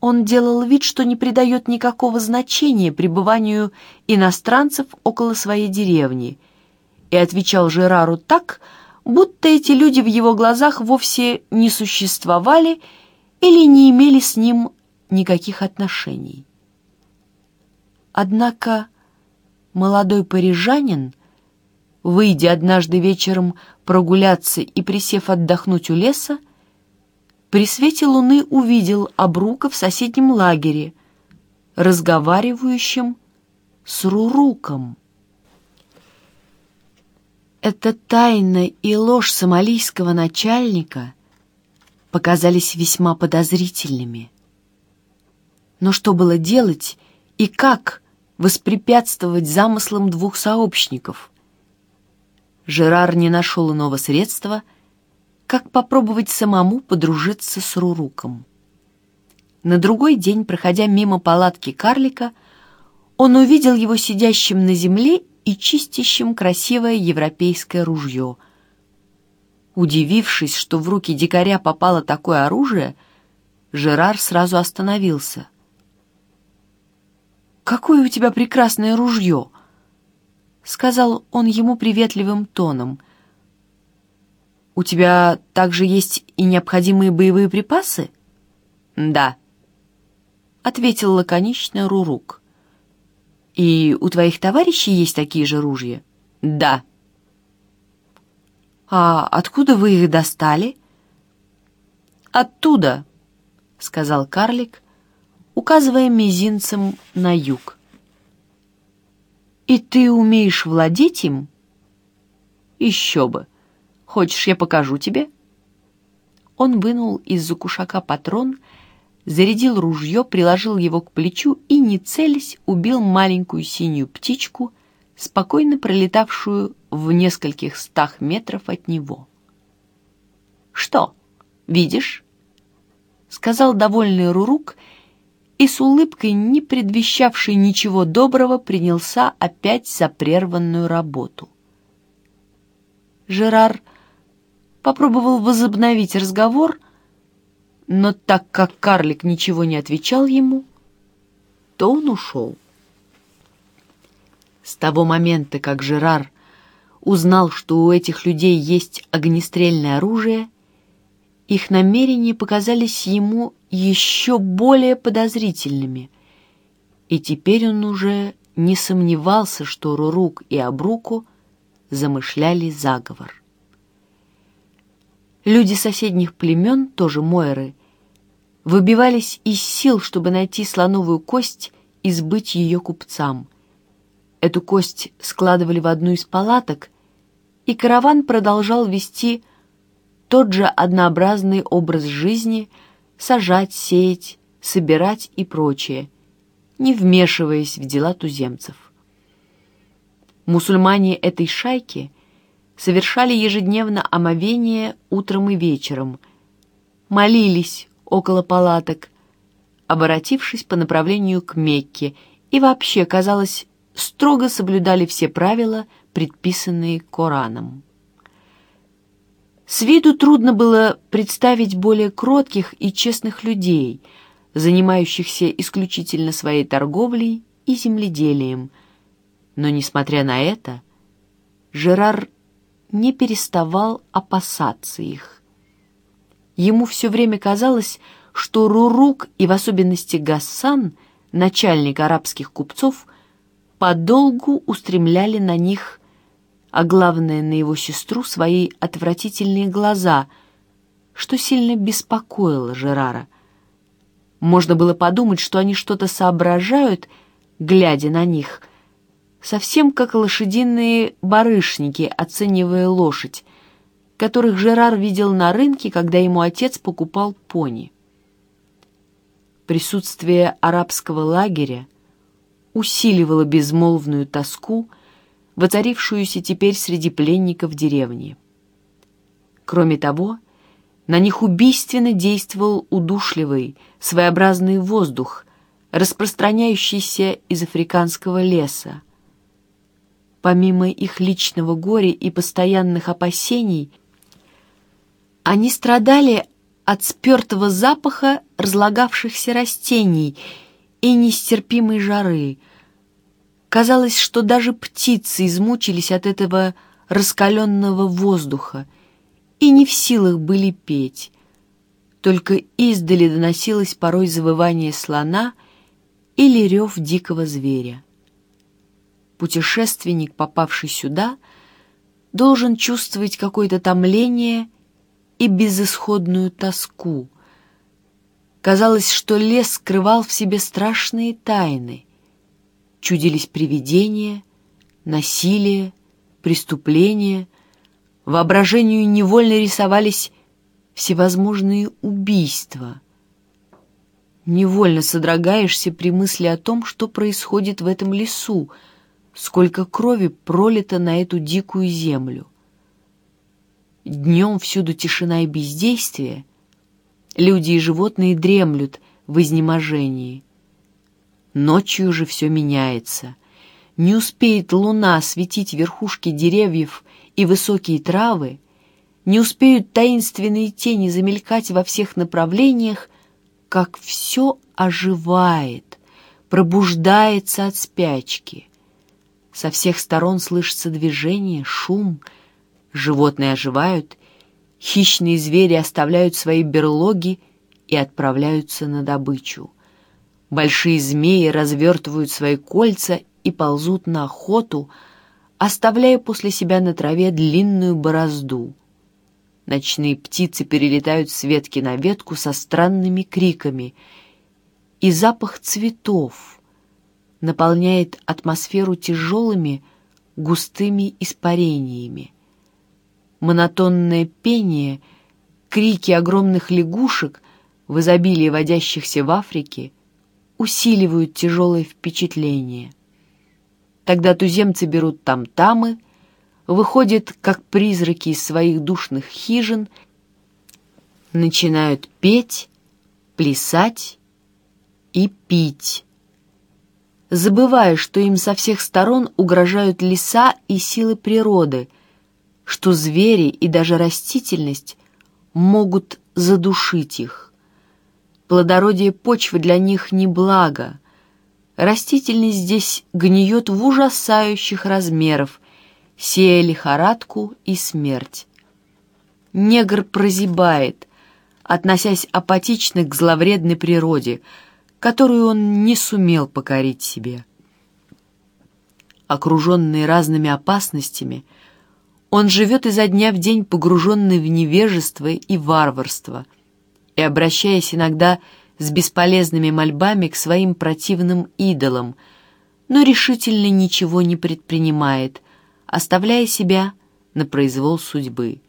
он делал вид, что не придает никакого значения пребыванию иностранцев около своей деревни, и отвечал Жерару так, будто эти люди в его глазах вовсе не существовали или не имели с ним никаких отношений. Однако молодой парижанин, выйдя однажды вечером прогуляться и присев отдохнуть у леса, при свете луны увидел Абрука в соседнем лагере, разговаривающим с Руруком. Эта тайна и ложь сомалийского начальника показались весьма подозрительными. Но что было делать и как воспрепятствовать замыслам двух сообщников? Жерар не нашел иного средства — как попробовать самому подружиться с Руруком. На другой день, проходя мимо палатки карлика, он увидел его сидящим на земле и чистящим красивое европейское ружье. Удивившись, что в руки дикаря попало такое оружие, Жерар сразу остановился. «Какое у тебя прекрасное ружье!» — сказал он ему приветливым тоном — у тебя также есть и необходимые боевые припасы? Да, ответил лаконично Рурук. И у твоих товарищей есть такие же ружья? Да. А откуда вы их достали? Оттуда, сказал карлик, указывая мизинцем на юг. И ты умеешь владеть им? Еще бы. Хочешь, я покажу тебе?» Он вынул из-за кушака патрон, зарядил ружье, приложил его к плечу и, не целясь, убил маленькую синюю птичку, спокойно пролетавшую в нескольких стах метров от него. «Что, видишь?» — сказал довольный Рурук, и с улыбкой, не предвещавшей ничего доброго, принялся опять за прерванную работу. Жерар попробовал возобновить разговор, но так как карлик ничего не отвечал ему, то он ушел. С того момента, как Жерар узнал, что у этих людей есть огнестрельное оружие, их намерения показались ему еще более подозрительными, и теперь он уже не сомневался, что Рурук и Абруку замышляли заговор. Люди соседних племен, тоже Мойры, выбивались из сил, чтобы найти слоновую кость и сбыть ее купцам. Эту кость складывали в одну из палаток, и караван продолжал вести тот же однообразный образ жизни, сажать, сеять, собирать и прочее, не вмешиваясь в дела туземцев. Мусульмане этой шайки — совершали ежедневно омовение утром и вечером, молились около палаток, оборотившись по направлению к Мекке, и вообще, казалось, строго соблюдали все правила, предписанные Кораном. С виду трудно было представить более кротких и честных людей, занимающихся исключительно своей торговлей и земледелием. Но, несмотря на это, Жерар не переставал опасаться их. Ему все время казалось, что Рурук и в особенности Гассан, начальник арабских купцов, подолгу устремляли на них, а главное на его сестру, свои отвратительные глаза, что сильно беспокоило Жерара. Можно было подумать, что они что-то соображают, глядя на них — совсем как лошадиные барышники, оценивая лошадь, которых Жерар видел на рынке, когда ему отец покупал пони. Присутствие арабского лагеря усиливало безмолвную тоску, воцарившуюся теперь среди пленников деревни. Кроме того, на них убийственно действовал удушливый, своеобразный воздух, распространяющийся из африканского леса, Помимо их личного горя и постоянных опасений, они страдали от спертого запаха разлагавшихся растений и нестерпимой жары. Казалось, что даже птицы измучились от этого раскаленного воздуха и не в силах были петь. Только издали доносилось порой завывание слона или рев дикого зверя. Путешественник, попавший сюда, должен чувствовать какое-то томление и безысходную тоску. Казалось, что лес скрывал в себе страшные тайны. Чудились привидения, насилие, преступления. Воображению невольно рисовались всевозможные убийства. Невольно содрогаешься при мысли о том, что происходит в этом лесу, сколько крови пролито на эту дикую землю. Днем всюду тишина и бездействие, люди и животные дремлют в изнеможении. Ночью же все меняется. Не успеет луна осветить верхушки деревьев и высокие травы, не успеют таинственные тени замелькать во всех направлениях, как все оживает, пробуждается от спячки. Со всех сторон слышится движение, шум, животные оживают, хищные звери оставляют свои берлоги и отправляются на добычу. Большие змеи развертывают свои кольца и ползут на охоту, оставляя после себя на траве длинную борозду. Ночные птицы перелетают с ветки на ветку со странными криками, и запах цветов — наполняет атмосферу тяжелыми, густыми испарениями. Монотонное пение, крики огромных лягушек в изобилии водящихся в Африке усиливают тяжелое впечатление. Тогда туземцы берут там-тамы, выходят как призраки из своих душных хижин, начинают петь, плясать и пить забывая, что им со всех сторон угрожают леса и силы природы, что звери и даже растительность могут задушить их. Плодородие почвы для них не благо. Растительность здесь гниет в ужасающих размеров, сея лихорадку и смерть. Негр прозябает, относясь апатично к зловредной природе — которую он не сумел покорить себе. Окруженный разными опасностями, он живет изо дня в день погруженный в невежество и варварство и обращаясь иногда с бесполезными мольбами к своим противным идолам, но решительно ничего не предпринимает, оставляя себя на произвол судьбы.